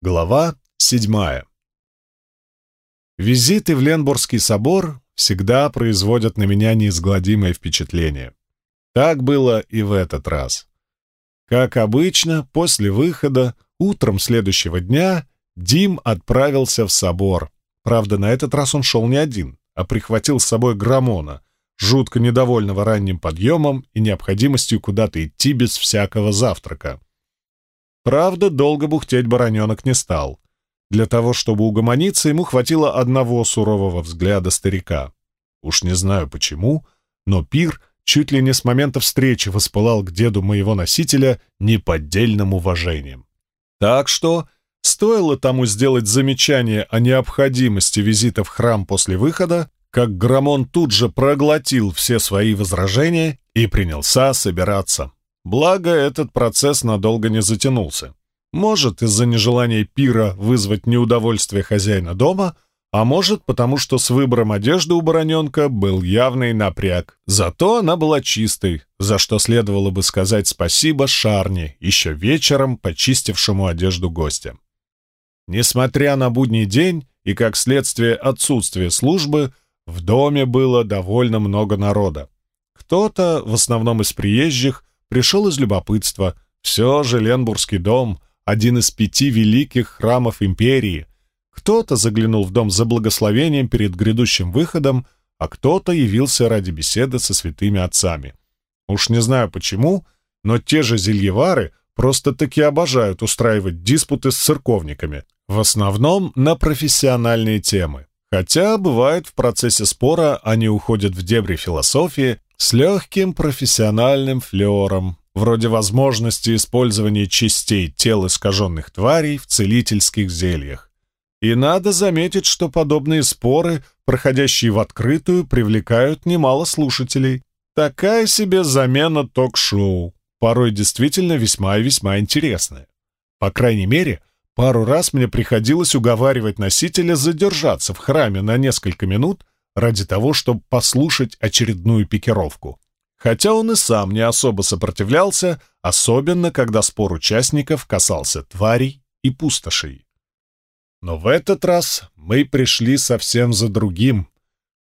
Глава седьмая. Визиты в Ленбургский собор всегда производят на меня неизгладимое впечатление. Так было и в этот раз. Как обычно, после выхода, утром следующего дня, Дим отправился в собор. Правда, на этот раз он шел не один, а прихватил с собой Грамона, жутко недовольного ранним подъемом и необходимостью куда-то идти без всякого завтрака. Правда, долго бухтеть бароненок не стал. Для того, чтобы угомониться, ему хватило одного сурового взгляда старика. Уж не знаю почему, но пир чуть ли не с момента встречи воспылал к деду моего носителя неподдельным уважением. Так что стоило тому сделать замечание о необходимости визита в храм после выхода, как Грамон тут же проглотил все свои возражения и принялся собираться. Благо, этот процесс надолго не затянулся. Может, из-за нежелания пира вызвать неудовольствие хозяина дома, а может, потому что с выбором одежды у бароненка был явный напряг. Зато она была чистой, за что следовало бы сказать спасибо Шарне, еще вечером почистившему одежду гостя. Несмотря на будний день и, как следствие, отсутствие службы, в доме было довольно много народа. Кто-то, в основном из приезжих, пришел из любопытства. Все же Ленбургский дом — один из пяти великих храмов империи. Кто-то заглянул в дом за благословением перед грядущим выходом, а кто-то явился ради беседы со святыми отцами. Уж не знаю почему, но те же зельевары просто-таки обожают устраивать диспуты с церковниками, в основном на профессиональные темы. Хотя, бывает, в процессе спора они уходят в дебри философии с легким профессиональным флером, вроде возможности использования частей тел искаженных тварей в целительских зельях. И надо заметить, что подобные споры, проходящие в открытую, привлекают немало слушателей. Такая себе замена ток-шоу, порой действительно весьма и весьма интересная. По крайней мере, пару раз мне приходилось уговаривать носителя задержаться в храме на несколько минут, ради того, чтобы послушать очередную пикировку. Хотя он и сам не особо сопротивлялся, особенно когда спор участников касался тварей и пустошей. Но в этот раз мы пришли совсем за другим,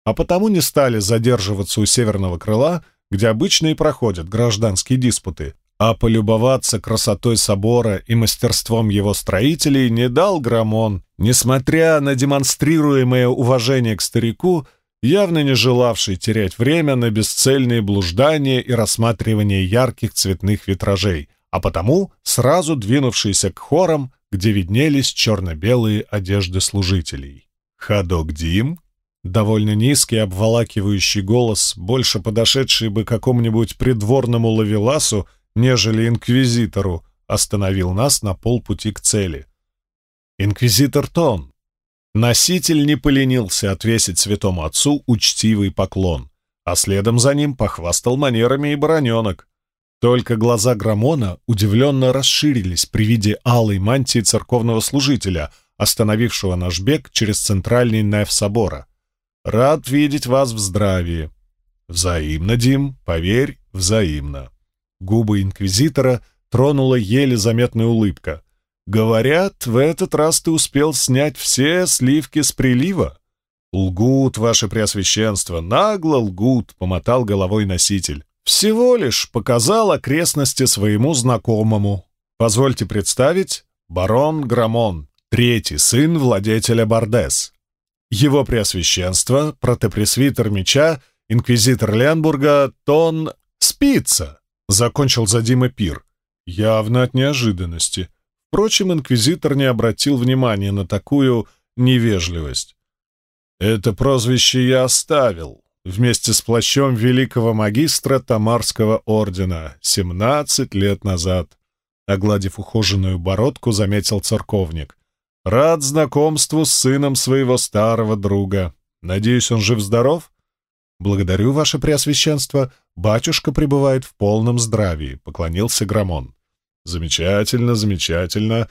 а потому не стали задерживаться у северного крыла, где обычно и проходят гражданские диспуты, а полюбоваться красотой собора и мастерством его строителей не дал Грамон. Несмотря на демонстрируемое уважение к старику, явно не желавший терять время на бесцельные блуждания и рассматривание ярких цветных витражей, а потому сразу двинувшийся к хорам, где виднелись черно-белые одежды служителей. «Ходок Дим?» Довольно низкий, обволакивающий голос, больше подошедший бы какому-нибудь придворному лавеласу, нежели инквизитору, остановил нас на полпути к цели. «Инквизитор Тон, Носитель не поленился отвесить святому отцу учтивый поклон, а следом за ним похвастал манерами и бароненок. Только глаза Грамона удивленно расширились при виде алой мантии церковного служителя, остановившего наш бег через центральный неф собора. «Рад видеть вас в здравии». «Взаимно, Дим, поверь, взаимно». Губы инквизитора тронула еле заметная улыбка. Говорят, в этот раз ты успел снять все сливки с прилива. Лгут, ваше преосвященство, нагло лгут, помотал головой носитель. Всего лишь показал окрестности своему знакомому. Позвольте представить, барон Грамон, третий сын владетеля Бардес. Его преосвященство, протопресвитер меча, инквизитор Ленбурга, Тон Спица, закончил за Дима пир. Явно от неожиданности. Впрочем, инквизитор не обратил внимания на такую невежливость. «Это прозвище я оставил вместе с плащом великого магистра Тамарского ордена 17 лет назад», огладив ухоженную бородку, заметил церковник. «Рад знакомству с сыном своего старого друга. Надеюсь, он жив-здоров?» «Благодарю, ваше преосвященство. Батюшка пребывает в полном здравии», — поклонился Грамон. Замечательно, замечательно.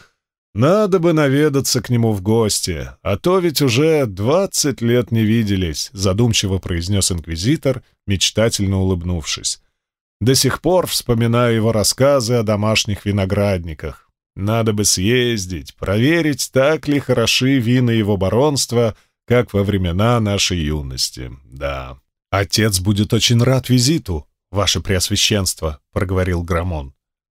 Надо бы наведаться к нему в гости, а то ведь уже двадцать лет не виделись, задумчиво произнес инквизитор, мечтательно улыбнувшись. До сих пор вспоминаю его рассказы о домашних виноградниках. Надо бы съездить, проверить, так ли хороши вина его баронства, как во времена нашей юности. Да. Отец будет очень рад визиту, ваше преосвященство, проговорил Грамон.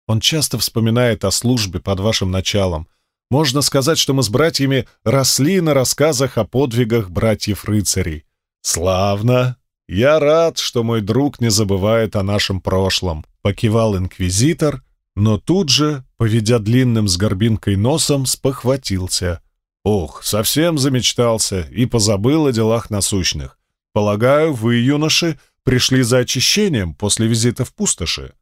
Он часто вспоминает о службе под вашим началом. Можно сказать, что мы с братьями росли на рассказах о подвигах братьев-рыцарей. Славно! Я рад, что мой друг не забывает о нашем прошлом, покивал инквизитор, но тут же, поведя длинным с горбинкой носом, спохватился. Ох, совсем замечтался и позабыл о делах насущных. Полагаю, вы, юноши, пришли за очищением после визита в пустоши.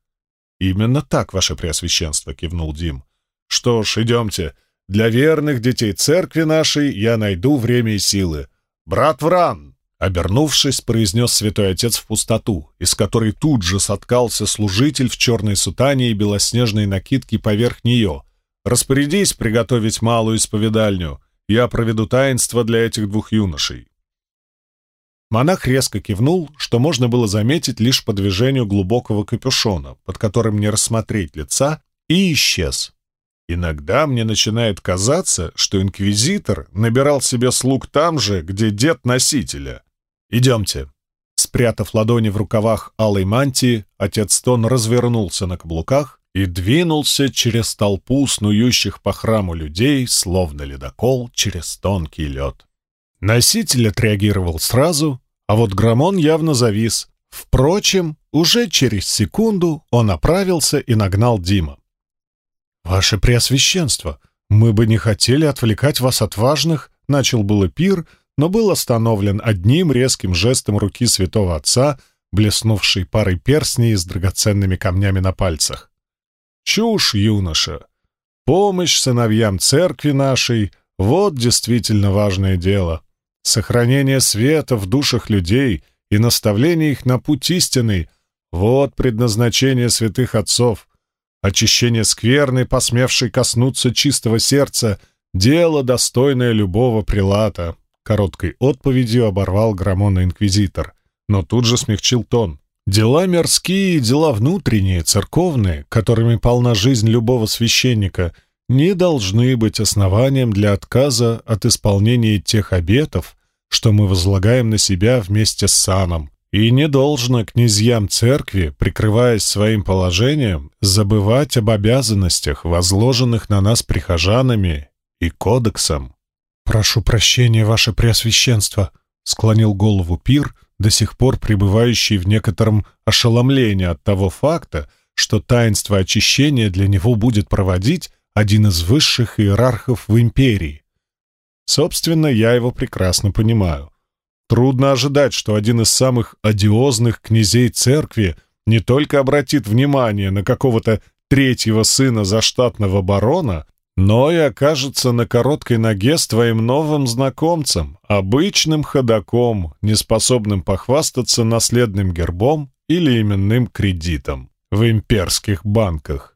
Именно так, ваше преосвященство, кивнул Дим. Что ж, идемте. Для верных детей церкви нашей я найду время и силы. Брат Вран, Обернувшись, произнес святой отец в пустоту, из которой тут же соткался служитель в черной сутане и белоснежной накидке поверх нее. «Распорядись приготовить малую исповедальню. Я проведу таинство для этих двух юношей». Монах резко кивнул, что можно было заметить лишь по движению глубокого капюшона, под которым не рассмотреть лица, и исчез. Иногда мне начинает казаться, что инквизитор набирал себе слуг там же, где дед носителя. «Идемте». Спрятав ладони в рукавах алой мантии, отец Тон развернулся на каблуках и двинулся через толпу снующих по храму людей, словно ледокол через тонкий лед. Носитель отреагировал сразу, а вот Грамон явно завис. Впрочем, уже через секунду он оправился и нагнал Дима. «Ваше Преосвященство, мы бы не хотели отвлекать вас от важных», — начал было пир, но был остановлен одним резким жестом руки святого отца, блеснувшей парой перстней с драгоценными камнями на пальцах. «Чушь, юноша! Помощь сыновьям церкви нашей — вот действительно важное дело. Сохранение света в душах людей и наставление их на путь истинный — вот предназначение святых отцов. Очищение скверны, посмевшей коснуться чистого сердца — дело, достойное любого прилата. Короткой отповедью оборвал Грамона инквизитор, но тут же смягчил тон. Дела мирские, дела внутренние, церковные, которыми полна жизнь любого священника, не должны быть основанием для отказа от исполнения тех обетов, что мы возлагаем на себя вместе с саном. И не должно князьям церкви, прикрываясь своим положением, забывать об обязанностях, возложенных на нас прихожанами и кодексом. «Прошу прощения, ваше преосвященство», — склонил голову Пир, до сих пор пребывающий в некотором ошеломлении от того факта, что таинство очищения для него будет проводить один из высших иерархов в империи. Собственно, я его прекрасно понимаю. Трудно ожидать, что один из самых одиозных князей церкви не только обратит внимание на какого-то третьего сына заштатного барона, но и окажется на короткой ноге с твоим новым знакомцем, обычным ходаком, неспособным похвастаться наследным гербом или именным кредитом в имперских банках.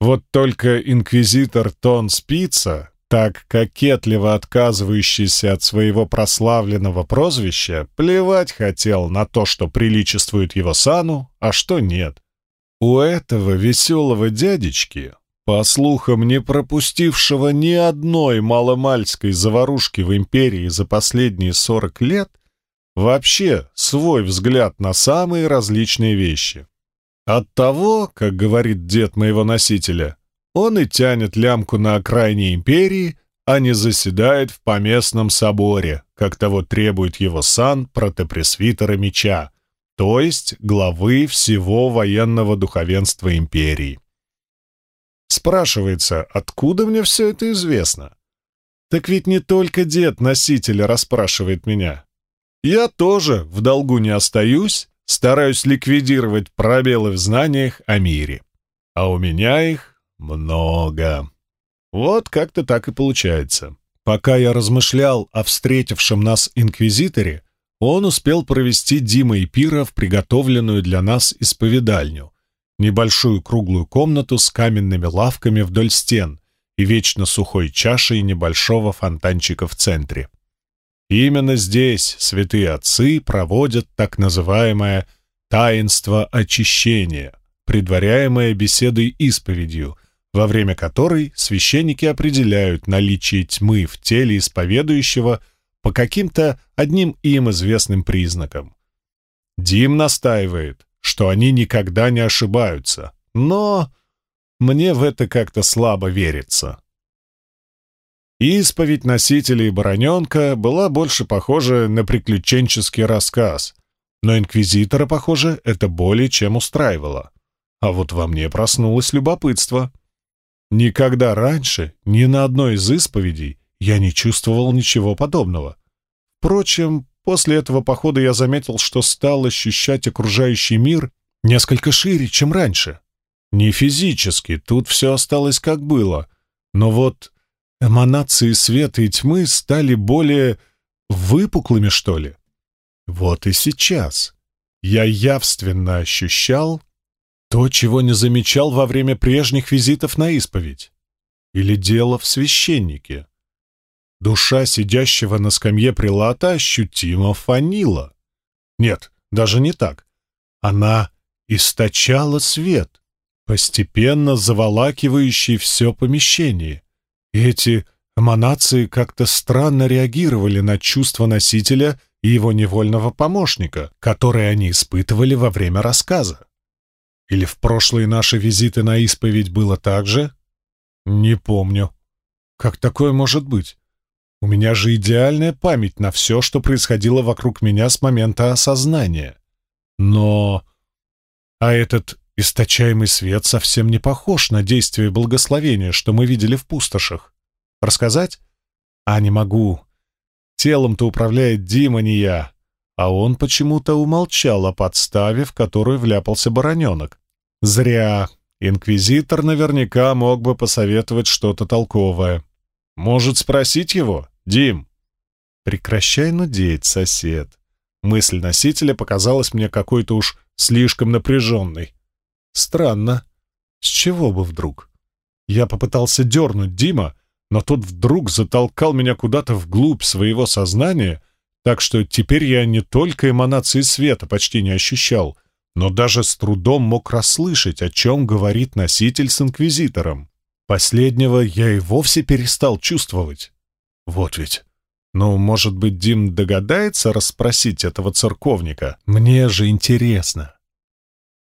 Вот только инквизитор Тон Спица, так кокетливо отказывающийся от своего прославленного прозвища, плевать хотел на то, что приличествует его сану, а что нет. У этого веселого дядечки по слухам, не пропустившего ни одной маломальской заварушки в империи за последние сорок лет, вообще свой взгляд на самые различные вещи. От того, как говорит дед моего носителя, он и тянет лямку на окраине империи, а не заседает в поместном соборе, как того требует его сан протопресвитера меча, то есть главы всего военного духовенства империи. Спрашивается, откуда мне все это известно? Так ведь не только дед носителя расспрашивает меня. Я тоже в долгу не остаюсь, стараюсь ликвидировать пробелы в знаниях о мире. А у меня их много. Вот как-то так и получается. Пока я размышлял о встретившем нас инквизиторе, он успел провести Дима и Пира в приготовленную для нас исповедальню, небольшую круглую комнату с каменными лавками вдоль стен и вечно сухой чашей небольшого фонтанчика в центре. Именно здесь святые отцы проводят так называемое «таинство очищения», предваряемое беседой-исповедью, во время которой священники определяют наличие тьмы в теле исповедующего по каким-то одним им известным признакам. Дим настаивает, что они никогда не ошибаются, но мне в это как-то слабо верится. Исповедь носителей Бароненка была больше похожа на приключенческий рассказ, но инквизитора, похоже, это более чем устраивало. А вот во мне проснулось любопытство. Никогда раньше, ни на одной из исповедей, я не чувствовал ничего подобного. Впрочем, после этого похода я заметил, что стал ощущать окружающий мир несколько шире, чем раньше. Не физически, тут все осталось как было, но вот эманации света и тьмы стали более выпуклыми, что ли. Вот и сейчас я явственно ощущал то, чего не замечал во время прежних визитов на исповедь. Или дело в священнике. Душа сидящего на скамье прилата ощутимо фанила. Нет, даже не так. Она источала свет, постепенно заволакивающий все помещение. И эти эманации как-то странно реагировали на чувства носителя и его невольного помощника, которые они испытывали во время рассказа. Или в прошлые наши визиты на исповедь было так же? Не помню. Как такое может быть? У меня же идеальная память на все, что происходило вокруг меня с момента осознания. Но... А этот источаемый свет совсем не похож на действие благословения, что мы видели в пустошах. Рассказать? А не могу. Телом-то управляет Дима, не я. А он почему-то умолчал о подставе, в которую вляпался бароненок. Зря. Инквизитор наверняка мог бы посоветовать что-то толковое. Может, спросить его? Дим? Прекращай нудеть, сосед. Мысль носителя показалась мне какой-то уж слишком напряженной. Странно. С чего бы вдруг? Я попытался дернуть Дима, но тот вдруг затолкал меня куда-то вглубь своего сознания, так что теперь я не только эманации света почти не ощущал, но даже с трудом мог расслышать, о чем говорит носитель с инквизитором. Последнего я и вовсе перестал чувствовать. Вот ведь. Ну, может быть, Дим догадается расспросить этого церковника? Мне же интересно.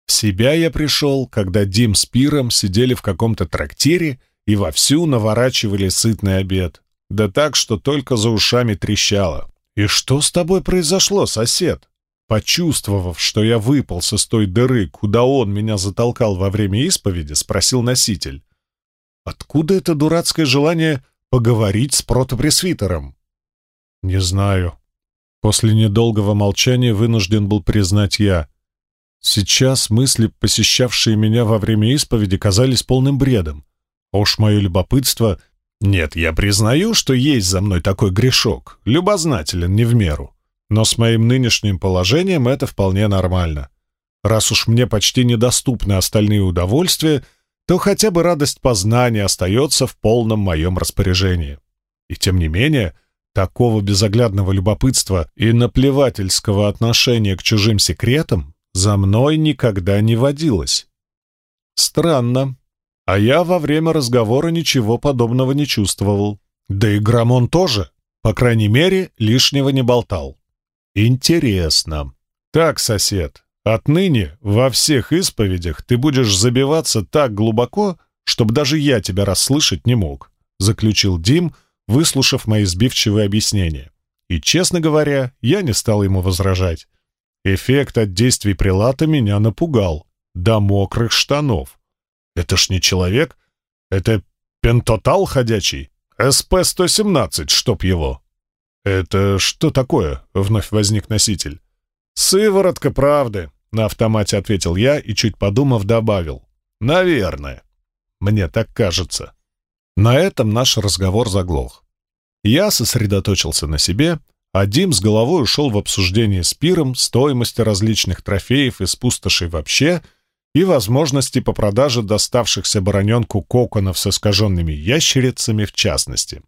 В себя я пришел, когда Дим с Пиром сидели в каком-то трактире и вовсю наворачивали сытный обед. Да так, что только за ушами трещало. «И что с тобой произошло, сосед?» Почувствовав, что я выпал с той дыры, куда он меня затолкал во время исповеди, спросил носитель. «Откуда это дурацкое желание поговорить с протопресвитером?» «Не знаю». После недолгого молчания вынужден был признать я. Сейчас мысли, посещавшие меня во время исповеди, казались полным бредом. А уж мое любопытство... Нет, я признаю, что есть за мной такой грешок, любознателен не в меру. Но с моим нынешним положением это вполне нормально. Раз уж мне почти недоступны остальные удовольствия, то хотя бы радость познания остается в полном моем распоряжении. И тем не менее, такого безоглядного любопытства и наплевательского отношения к чужим секретам за мной никогда не водилось. Странно, а я во время разговора ничего подобного не чувствовал. Да и Грамон тоже, по крайней мере, лишнего не болтал. Интересно. Так, сосед, отныне во всех исповедях ты будешь забиваться так глубоко, чтобы даже я тебя расслышать не мог, заключил Дим, выслушав мои сбивчивые объяснения. И, честно говоря, я не стал ему возражать. Эффект от действий прилата меня напугал. До мокрых штанов. Это ж не человек. Это пентотал ходячий. СП-117, чтоб его. Это что такое? Вновь возник носитель. Сыворотка правды, на автомате ответил я и, чуть подумав, добавил. Наверное. Мне так кажется. На этом наш разговор заглох. Я сосредоточился на себе, а Дим с головой ушел в обсуждение с пиром стоимости различных трофеев из пустошей вообще — и возможности по продаже доставшихся бароненку коконов с искаженными ящерицами в частности.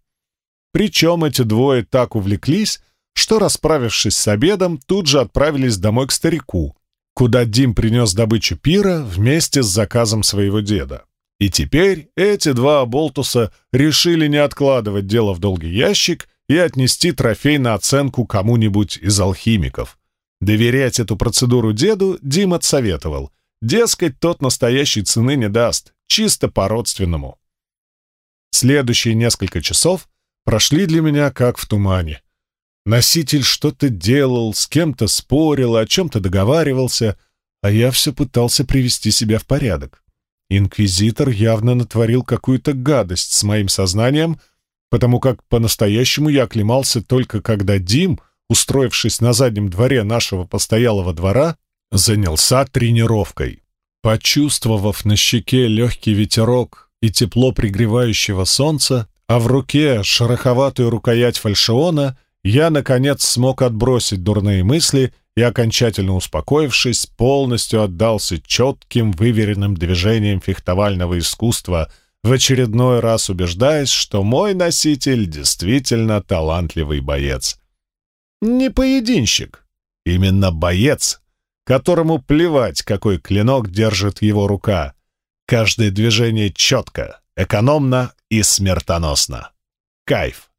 Причем эти двое так увлеклись, что, расправившись с обедом, тут же отправились домой к старику, куда Дим принес добычу пира вместе с заказом своего деда. И теперь эти два оболтуса решили не откладывать дело в долгий ящик и отнести трофей на оценку кому-нибудь из алхимиков. Доверять эту процедуру деду Дим отсоветовал. Дескать, тот настоящей цены не даст, чисто по-родственному. Следующие несколько часов прошли для меня как в тумане. Носитель что-то делал, с кем-то спорил, о чем-то договаривался, а я все пытался привести себя в порядок. Инквизитор явно натворил какую-то гадость с моим сознанием, потому как по-настоящему я оклемался только когда Дим, устроившись на заднем дворе нашего постоялого двора, занялся тренировкой. Почувствовав на щеке легкий ветерок и тепло пригревающего солнца, а в руке шероховатую рукоять фальшиона, я, наконец, смог отбросить дурные мысли и, окончательно успокоившись, полностью отдался четким, выверенным движениям фехтовального искусства, в очередной раз убеждаясь, что мой носитель действительно талантливый боец. Не поединщик, именно боец, которому плевать, какой клинок держит его рука. Каждое движение четко, экономно и смертоносно. Кайф.